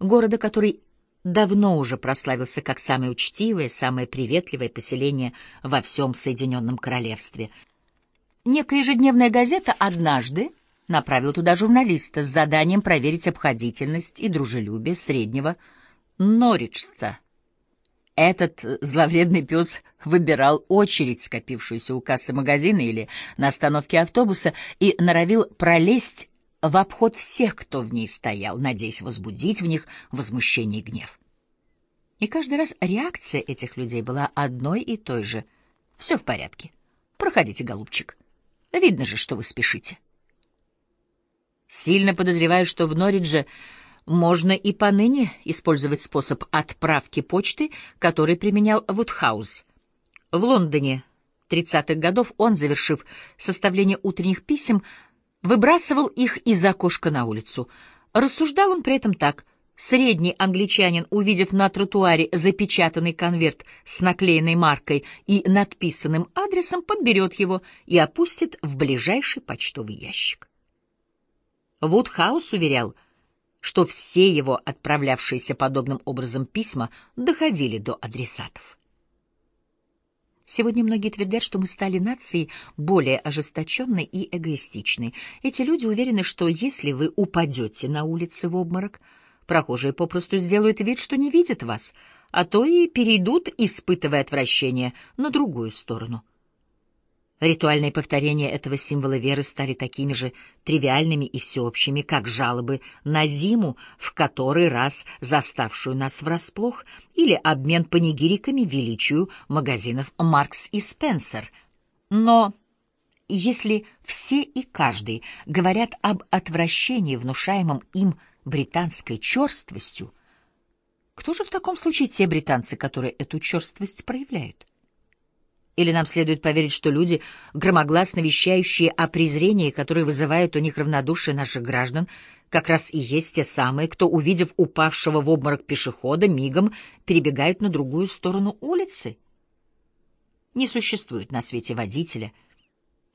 города, который давно уже прославился как самое учтивое, самое приветливое поселение во всем Соединенном Королевстве. Некая ежедневная газета однажды направила туда журналиста с заданием проверить обходительность и дружелюбие среднего норриджца. Этот зловредный пес выбирал очередь, скопившуюся у кассы магазина или на остановке автобуса, и норовил пролезть в обход всех, кто в ней стоял, надеясь возбудить в них возмущение и гнев. И каждый раз реакция этих людей была одной и той же. «Все в порядке. Проходите, голубчик. Видно же, что вы спешите». Сильно подозреваю, что в Норридже можно и поныне использовать способ отправки почты, который применял Вудхаус. В Лондоне 30-х годов он, завершив составление утренних писем, выбрасывал их из окошка на улицу. Рассуждал он при этом так. Средний англичанин, увидев на тротуаре запечатанный конверт с наклеенной маркой и надписанным адресом, подберет его и опустит в ближайший почтовый ящик. Вудхаус уверял, что все его отправлявшиеся подобным образом письма доходили до адресатов. Сегодня многие твердят, что мы стали нацией более ожесточенной и эгоистичной. Эти люди уверены, что если вы упадете на улице в обморок, прохожие попросту сделают вид, что не видят вас, а то и перейдут, испытывая отвращение, на другую сторону. Ритуальные повторения этого символа веры стали такими же тривиальными и всеобщими, как жалобы на зиму, в который раз заставшую нас врасплох, или обмен панигириками величию магазинов «Маркс» и «Спенсер». Но если все и каждый говорят об отвращении, внушаемом им британской черствостью, кто же в таком случае те британцы, которые эту черствость проявляют? Или нам следует поверить, что люди, громогласно вещающие о презрении, которое вызывает у них равнодушие наших граждан, как раз и есть те самые, кто, увидев упавшего в обморок пешехода, мигом перебегают на другую сторону улицы? Не существует на свете водителя.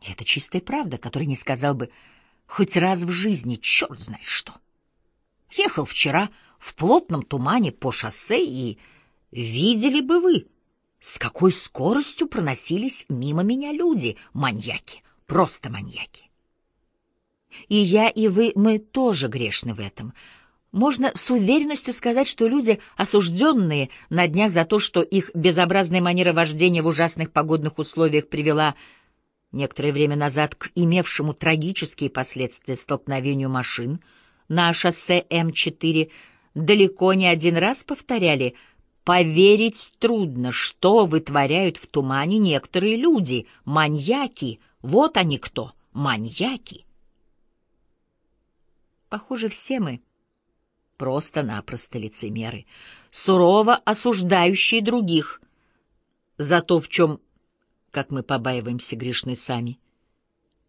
И это чистая правда, который не сказал бы хоть раз в жизни черт знает что. Ехал вчера в плотном тумане по шоссе, и видели бы вы — с какой скоростью проносились мимо меня люди, маньяки, просто маньяки. И я, и вы, мы тоже грешны в этом. Можно с уверенностью сказать, что люди, осужденные на днях за то, что их безобразная манера вождения в ужасных погодных условиях привела некоторое время назад к имевшему трагические последствия столкновению машин на шоссе М4, далеко не один раз повторяли — Поверить трудно, что вытворяют в тумане некоторые люди, маньяки. Вот они кто, маньяки. Похоже, все мы просто-напросто лицемеры, сурово осуждающие других за то, в чем, как мы побаиваемся, грешны сами.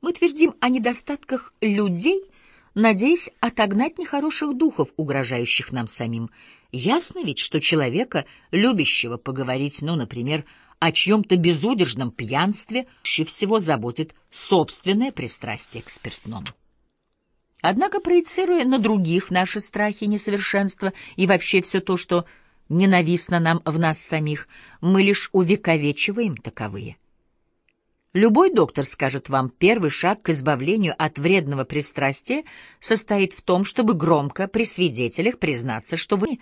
Мы твердим о недостатках людей, надеясь отогнать нехороших духов, угрожающих нам самим, Ясно ведь, что человека, любящего поговорить, ну, например, о чьем-то безудержном пьянстве, чаще всего заботит собственное пристрастие к спиртному. Однако, проецируя на других наши страхи, несовершенства и вообще все то, что ненавистно нам в нас самих, мы лишь увековечиваем таковые. Любой доктор скажет вам, первый шаг к избавлению от вредного пристрастия состоит в том, чтобы громко при свидетелях признаться, что вы